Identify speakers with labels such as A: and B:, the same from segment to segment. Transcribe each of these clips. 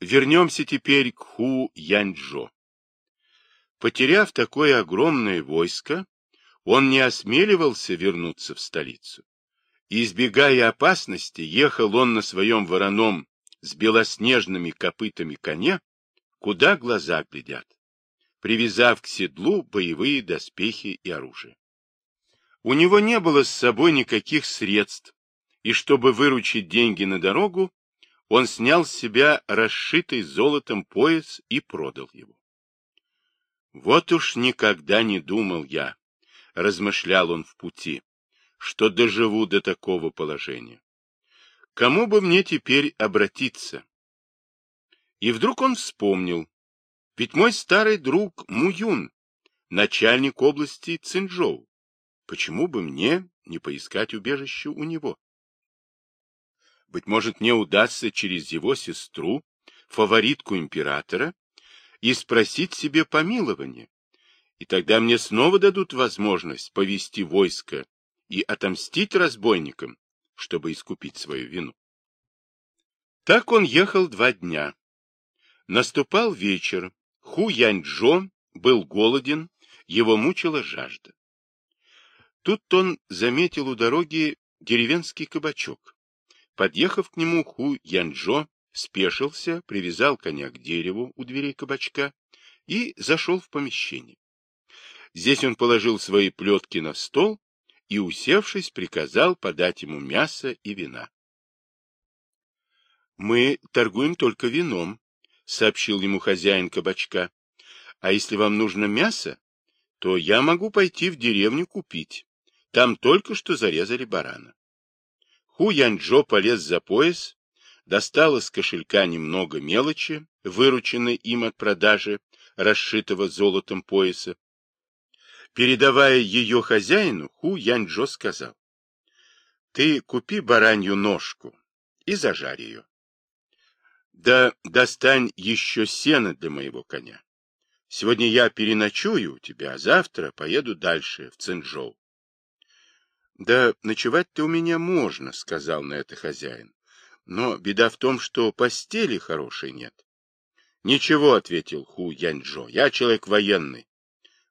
A: вернемся теперь к Ху Яньчжо. Потеряв такое огромное войско, он не осмеливался вернуться в столицу. Избегая опасности, ехал он на своем вороном с белоснежными копытами коне, куда глаза глядят, привязав к седлу боевые доспехи и оружие. У него не было с собой никаких средств, и чтобы выручить деньги на дорогу, он снял с себя расшитый золотом пояс и продал его. Вот уж никогда не думал я, размышлял он в пути, что доживу до такого положения. Кому бы мне теперь обратиться? И вдруг он вспомнил, ведь мой старый друг Муюн, начальник области Цинчжоу, почему бы мне не поискать убежище у него? Быть может, мне удастся через его сестру, фаворитку императора, и спросить себе помилование, и тогда мне снова дадут возможность повести войско и отомстить разбойникам, чтобы искупить свою вину. Так он ехал два дня. Наступал вечер. Ху Яньчжо был голоден, его мучила жажда. Тут он заметил у дороги деревенский кабачок. Подъехав к нему, Ху Янчжо спешился, привязал коня к дереву у дверей кабачка и зашел в помещение. Здесь он положил свои плетки на стол и, усевшись, приказал подать ему мясо и вина. — Мы торгуем только вином, — сообщил ему хозяин кабачка. — А если вам нужно мясо, то я могу пойти в деревню купить. Там только что зарезали барана. Ху Янчжо полез за пояс, достал из кошелька немного мелочи, вырученной им от продажи, расшитого золотом пояса, Передавая ее хозяину, Ху Яньчжо сказал, «Ты купи баранью ножку и зажарь ее. Да достань еще сено для моего коня. Сегодня я переночую у тебя, а завтра поеду дальше, в Цинчжоу. Да ночевать-то у меня можно, сказал на это хозяин. Но беда в том, что постели хорошей нет. Ничего, ответил Ху Яньчжо, я человек военный.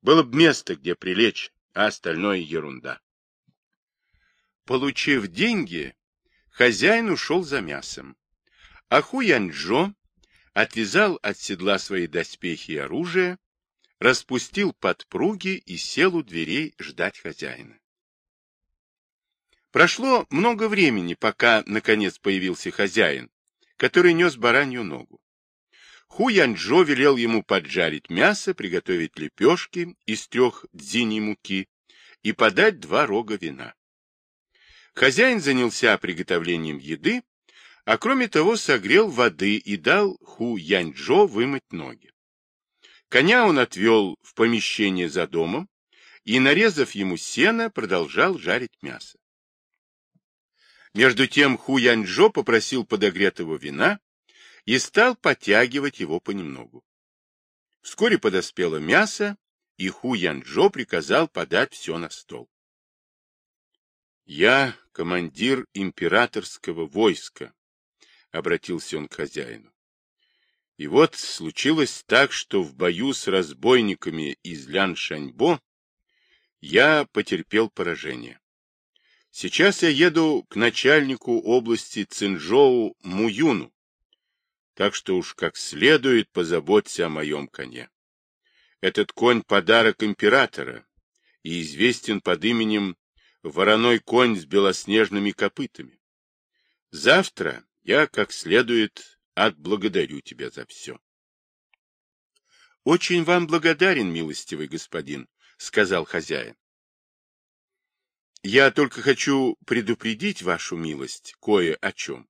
A: Было бы место, где прилечь, а остальное ерунда. Получив деньги, хозяин ушел за мясом. А Хуянчжо отвязал от седла свои доспехи и оружие, распустил подпруги и сел у дверей ждать хозяина. Прошло много времени, пока, наконец, появился хозяин, который нес баранью ногу. Ху Янчжо велел ему поджарить мясо, приготовить лепешки из трех дзиней муки и подать два рога вина. Хозяин занялся приготовлением еды, а кроме того согрел воды и дал Ху Янчжо вымыть ноги. Коня он отвел в помещение за домом и, нарезав ему сено, продолжал жарить мясо. Между тем Ху Янчжо попросил подогретого вина и стал подтягивать его понемногу. Вскоре подоспело мясо, и Ху Янчжо приказал подать все на стол. «Я командир императорского войска», — обратился он к хозяину. И вот случилось так, что в бою с разбойниками из Ляншаньбо я потерпел поражение. Сейчас я еду к начальнику области Цинжоу Муюну, так что уж как следует позаботься о моем коне. Этот конь — подарок императора и известен под именем вороной конь с белоснежными копытами. Завтра я как следует отблагодарю тебя за все. — Очень вам благодарен, милостивый господин, — сказал хозяин. — Я только хочу предупредить вашу милость кое о чем.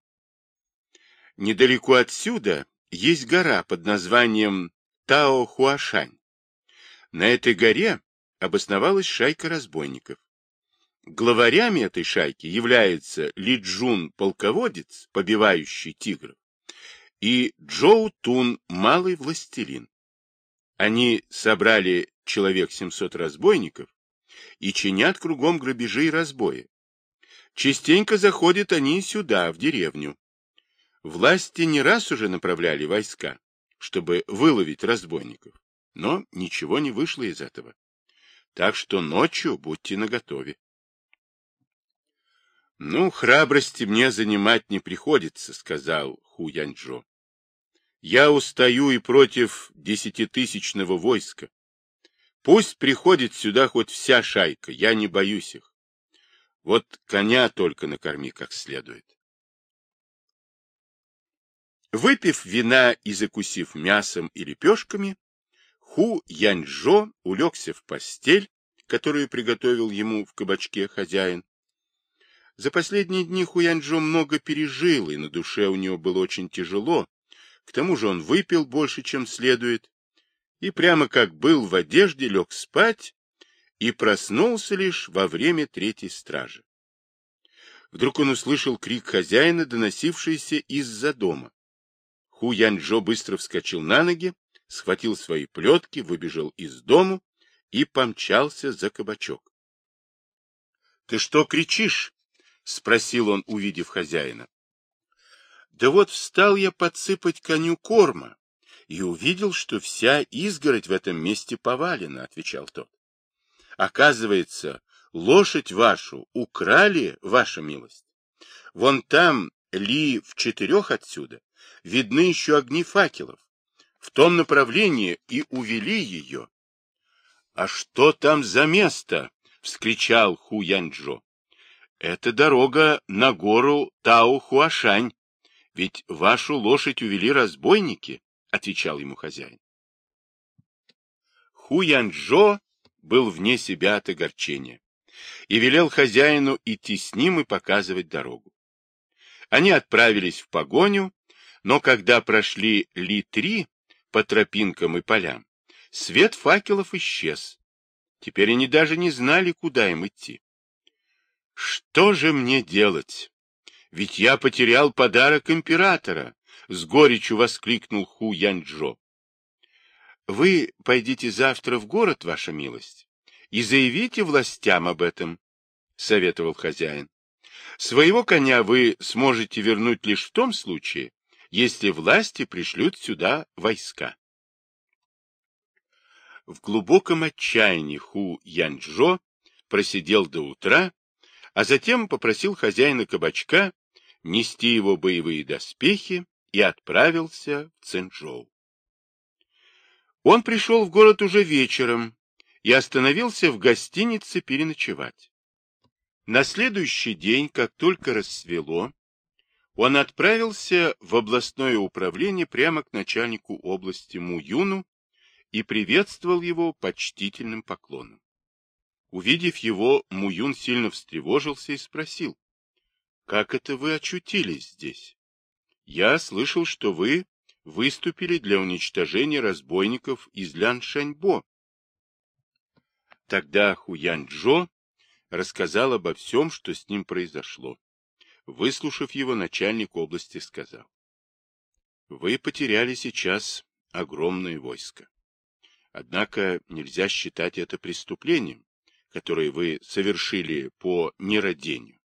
A: Недалеко отсюда есть гора под названием Тао-Хуашань. На этой горе обосновалась шайка разбойников. Главарями этой шайки являются Ли полководец, побивающий тигров, и Джоу Тун, малый властелин. Они собрали человек 700 разбойников и чинят кругом грабежи и разбои. Частенько заходят они сюда, в деревню, Власти не раз уже направляли войска, чтобы выловить разбойников, но ничего не вышло из этого. Так что ночью будьте наготове. — Ну, храбрости мне занимать не приходится, — сказал Ху Янчжо. — Я устаю и против десятитысячного войска. Пусть приходит сюда хоть вся шайка, я не боюсь их. Вот коня только накорми как следует. Выпив вина и закусив мясом и лепешками, Ху Яньжо улегся в постель, которую приготовил ему в кабачке хозяин, за последние дни Хуянджо много пережил, и на душе у него было очень тяжело. К тому же он выпил больше, чем следует, и прямо как был в одежде лег спать и проснулся лишь во время третьей стражи. Вдруг он услышал крик хозяина, доносившийся из-за дома. Ху Янджо быстро вскочил на ноги, схватил свои плетки, выбежал из дому и помчался за кабачок. — Ты что кричишь? — спросил он, увидев хозяина. — Да вот встал я подсыпать коню корма и увидел, что вся изгородь в этом месте повалена, — отвечал тот. — Оказывается, лошадь вашу украли, ваша милость. Вон там, ли в четырех отсюда, видны еще огни факелов. В том направлении и увели ее. — А что там за место? — вскричал Ху Янчжо. Это дорога на гору Тау-Хуашань, ведь вашу лошадь увели разбойники, — отвечал ему хозяин. Ху Янчжо был вне себя от огорчения и велел хозяину идти с ним и показывать дорогу. Они отправились в погоню, но когда прошли Ли-3 по тропинкам и полям, свет факелов исчез. Теперь они даже не знали, куда им идти. Что же мне делать? Ведь я потерял подарок императора, с горечью воскликнул Ху Янчжо. Вы пойдите завтра в город, ваша милость, и заявите властям об этом, советовал хозяин. Своего коня вы сможете вернуть лишь в том случае, если власти пришлют сюда войска. В глубоком отчаянии Ху Янчжо просидел до утра, а затем попросил хозяина кабачка нести его боевые доспехи и отправился в Цинчжоу. Он пришел в город уже вечером и остановился в гостинице переночевать. На следующий день, как только рассвело, он отправился в областное управление прямо к начальнику области Муюну и приветствовал его почтительным поклоном. Увидев его, Муюн сильно встревожился и спросил, «Как это вы очутились здесь? Я слышал, что вы выступили для уничтожения разбойников из Ляншаньбо». Тогда Хуянь-Джо рассказал обо всем, что с ним произошло. Выслушав его, начальник области сказал, «Вы потеряли сейчас огромное войско. Однако нельзя считать это преступлением, которые вы совершили по нерадению.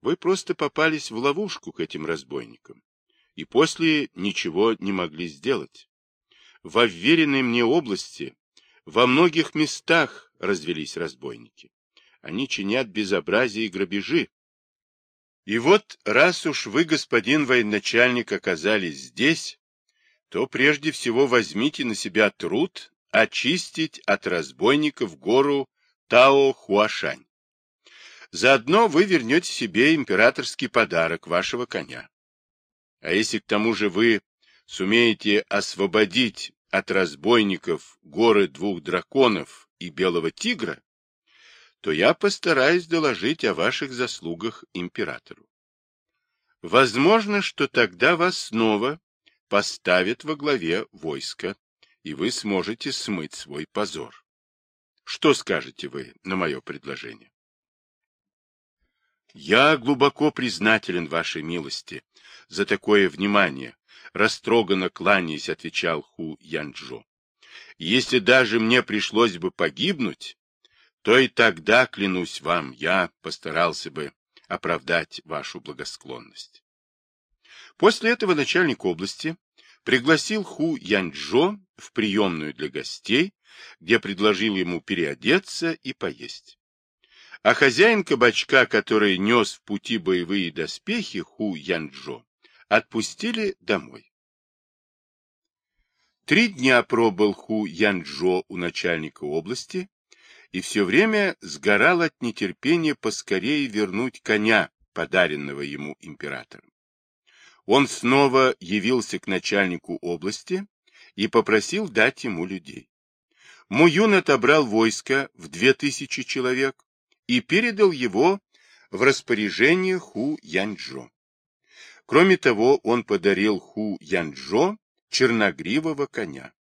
A: Вы просто попались в ловушку к этим разбойникам, и после ничего не могли сделать. Во вверенной мне области во многих местах развелись разбойники. Они чинят безобразие и грабежи. И вот, раз уж вы, господин военачальник, оказались здесь, то прежде всего возьмите на себя труд очистить от разбойников гору Тао Хуашань. Заодно вы вернете себе императорский подарок вашего коня. А если к тому же вы сумеете освободить от разбойников горы двух драконов и белого тигра, то я постараюсь доложить о ваших заслугах императору. Возможно, что тогда вас снова поставят во главе войска, и вы сможете смыть свой позор. Что скажете вы на мое предложение? Я глубоко признателен вашей милости за такое внимание, растроганно кланяясь, отвечал Ху Янчжо. Если даже мне пришлось бы погибнуть, то и тогда, клянусь вам, я постарался бы оправдать вашу благосклонность. После этого начальник области пригласил Ху Янчжо в приемную для гостей, где предложил ему переодеться и поесть. А хозяин кабачка, который нес в пути боевые доспехи Ху Янчжо, отпустили домой. Три дня пробыл Ху Янчжо у начальника области и все время сгорал от нетерпения поскорее вернуть коня, подаренного ему императором. Он снова явился к начальнику области и попросил дать ему людей. Муюн отобрал войско в две тысячи человек и передал его в распоряжение Ху Янчжо. Кроме того, он подарил Ху Янчжо черногривого коня.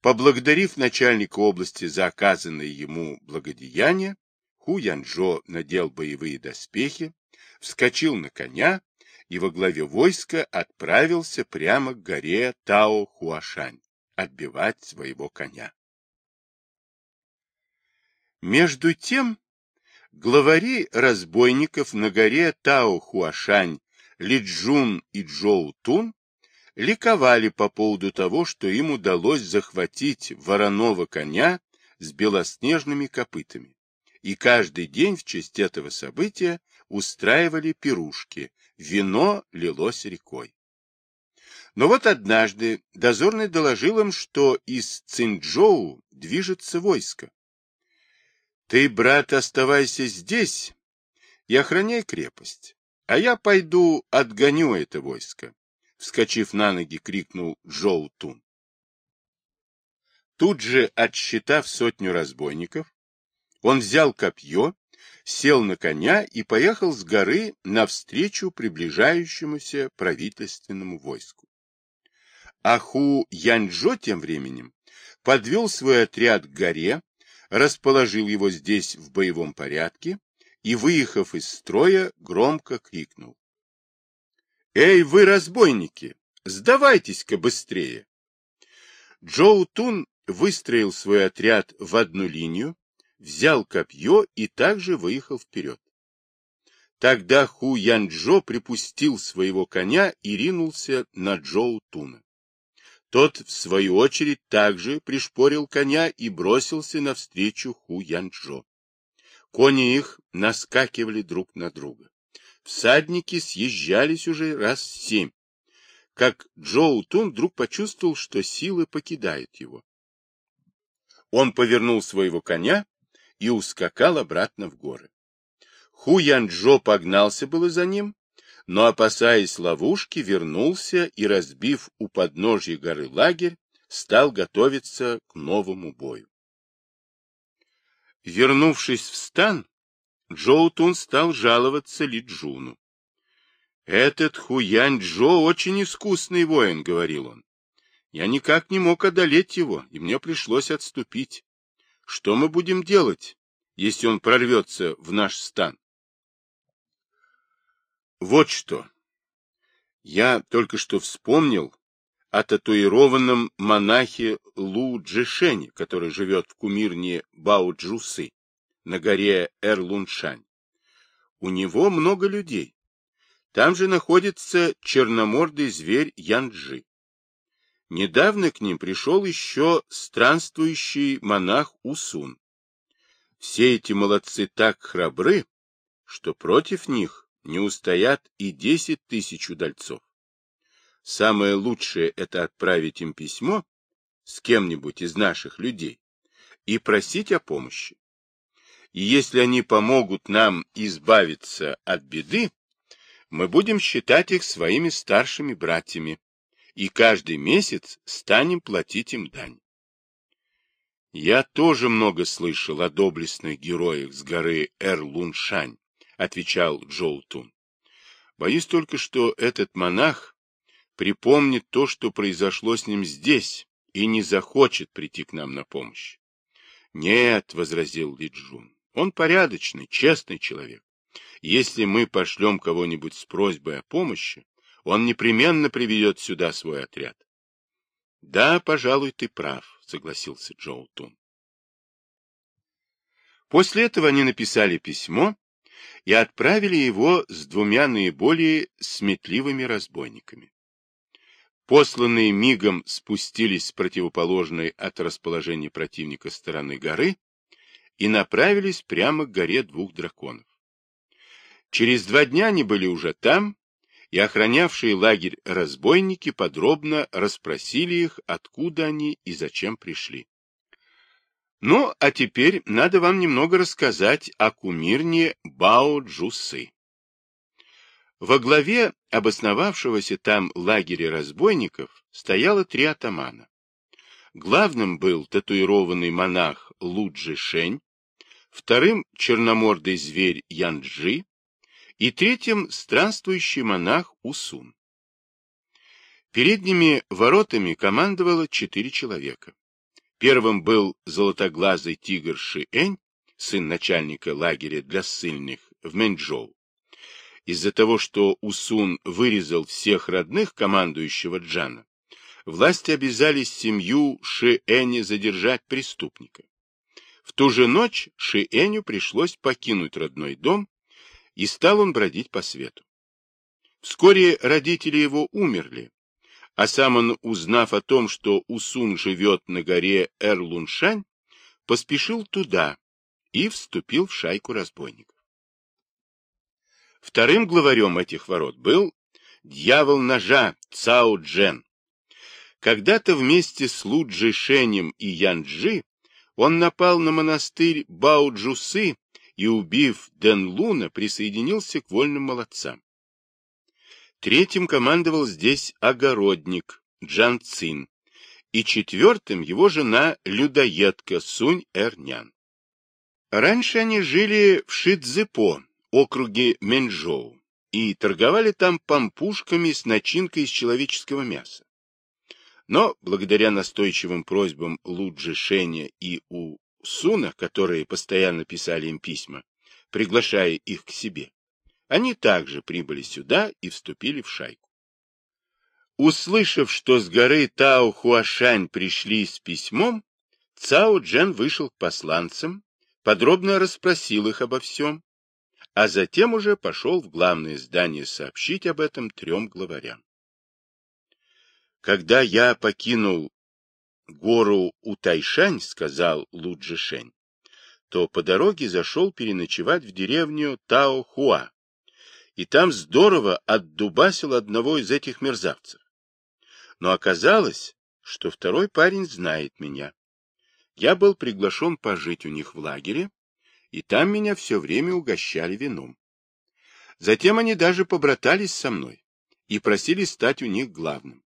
A: Поблагодарив начальника области за оказанное ему благодеяние, Ху Янчжо надел боевые доспехи, вскочил на коня и во главе войска отправился прямо к горе Тао-Хуашань отбивать своего коня. Между тем, главари разбойников на горе Тао-Хуашань Лиджун и Джоу Тун ликовали по поводу того, что им удалось захватить вороного коня с белоснежными копытами, и каждый день в честь этого события устраивали пирушки, вино лилось рекой. Но вот однажды дозорный доложил им, что из Цинчжоу движется войско. Ты, брат, оставайся здесь и охраняй крепость, а я пойду отгоню это войско. Вскочив на ноги, крикнул Джоу Тун. Тут же, отсчитав сотню разбойников, он взял копье сел на коня и поехал с горы навстречу приближающемуся правительственному войску. Аху Яньчжо тем временем подвел свой отряд к горе, расположил его здесь в боевом порядке и, выехав из строя, громко крикнул. «Эй, вы, разбойники, сдавайтесь-ка быстрее!» Джоу Тун выстроил свой отряд в одну линию, взял копье и также выехал вперед. Тогда Ху Янчжо припустил своего коня и ринулся на Джоу Туна. Тот, в свою очередь, также пришпорил коня и бросился навстречу Ху Янчжо. Кони их наскакивали друг на друга. Всадники съезжались уже раз семь, как Джоу Тун вдруг почувствовал, что силы покидают его. Он повернул своего коня и ускакал обратно в горы. Ху Янчжо погнался было за ним, но, опасаясь ловушки, вернулся и, разбив у подножья горы лагерь, стал готовиться к новому бою. Вернувшись в стан, Джоутун стал жаловаться Ли Джуну. «Этот Хуянь-Джо очень искусный воин», — говорил он. «Я никак не мог одолеть его, и мне пришлось отступить. Что мы будем делать, если он прорвется в наш стан? Вот что. Я только что вспомнил о татуированном монахе Лу Джишене, который живет в кумирне Бао-Джусы на горе Эрлуншань. У него много людей. Там же находится черномордый зверь Янджи. Недавно к ним пришел еще странствующий монах Усун. Все эти молодцы так храбры, что против них не устоят и десять тысяч удальцов. Самое лучшее — это отправить им письмо с кем-нибудь из наших людей и просить о помощи. И если они помогут нам избавиться от беды, мы будем считать их своими старшими братьями и каждый месяц станем платить им дань. Я тоже много слышал о доблестных героях с горы Эрлуншань, отвечал Джоутун. Боюсь только, что этот монах припомнит то, что произошло с ним здесь, и не захочет прийти к нам на помощь. Нет, возразил Лиджун, он порядочный, честный человек. Если мы пошлем кого-нибудь с просьбой о помощи, он непременно приведет сюда свой отряд. — Да, пожалуй, ты прав, — согласился Джоу Тун. После этого они написали письмо и отправили его с двумя наиболее сметливыми разбойниками. Посланные мигом спустились с противоположной от расположения противника стороны горы и направились прямо к горе двух драконов. Через два дня они были уже там, и охранявшие лагерь разбойники подробно расспросили их, откуда они и зачем пришли. Ну, а теперь надо вам немного рассказать о кумирне Бао-Джусы. Во главе обосновавшегося там лагеря разбойников стояло три атамана. Главным был татуированный монах Луджи Шень, вторым — черномордый зверь Янджи и третьим — странствующий монах Усун. Передними воротами командовало четыре человека. Первым был золотоглазый тигр Шиэнь, сын начальника лагеря для ссыльных в Мэнчжоу. Из-за того, что Усун вырезал всех родных командующего Джана, власти обязали семью Шиэня задержать преступника. В ту же ночь Шиэню пришлось покинуть родной дом, и стал он бродить по свету. Вскоре родители его умерли, а сам он, узнав о том, что Усун живет на горе Эрлуншань, поспешил туда и вступил в шайку разбойников. Вторым главарем этих ворот был дьявол ножа Цао Джен. Когда-то вместе с Луджи Шенем и Янджи он напал на монастырь Бао-Джусы и, убив Дэн Луна, присоединился к вольным молодцам. Третьим командовал здесь огородник Джан Цин, и четвертым его жена-людоедка Сунь-Эрнян. Раньше они жили в Шидзепо, округе Менжоу, и торговали там пампушками с начинкой из человеческого мяса. Но, благодаря настойчивым просьбам Луджи Шеня и У Суна, которые постоянно писали им письма, приглашая их к себе, они также прибыли сюда и вступили в шайку. Услышав, что с горы Тао-Хуашань пришли с письмом, Цао Джен вышел к посланцам, подробно расспросил их обо всем, а затем уже пошел в главное здание сообщить об этом трем главарям. Когда я покинул гору Утайшань, сказал Луджишень, то по дороге зашел переночевать в деревню Тао-Хуа, и там здорово отдубасил одного из этих мерзавцев. Но оказалось, что второй парень знает меня. Я был приглашен пожить у них в лагере, и там меня все время угощали вином. Затем они даже побратались со мной и просили стать у них главным.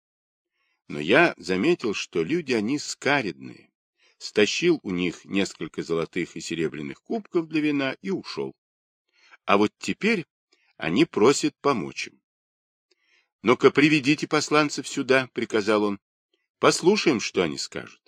A: Но я заметил, что люди они скаредные, стащил у них несколько золотых и серебряных кубков для вина и ушел. А вот теперь они просят помочь им. — Ну-ка, приведите посланцев сюда, — приказал он. — Послушаем, что они скажут.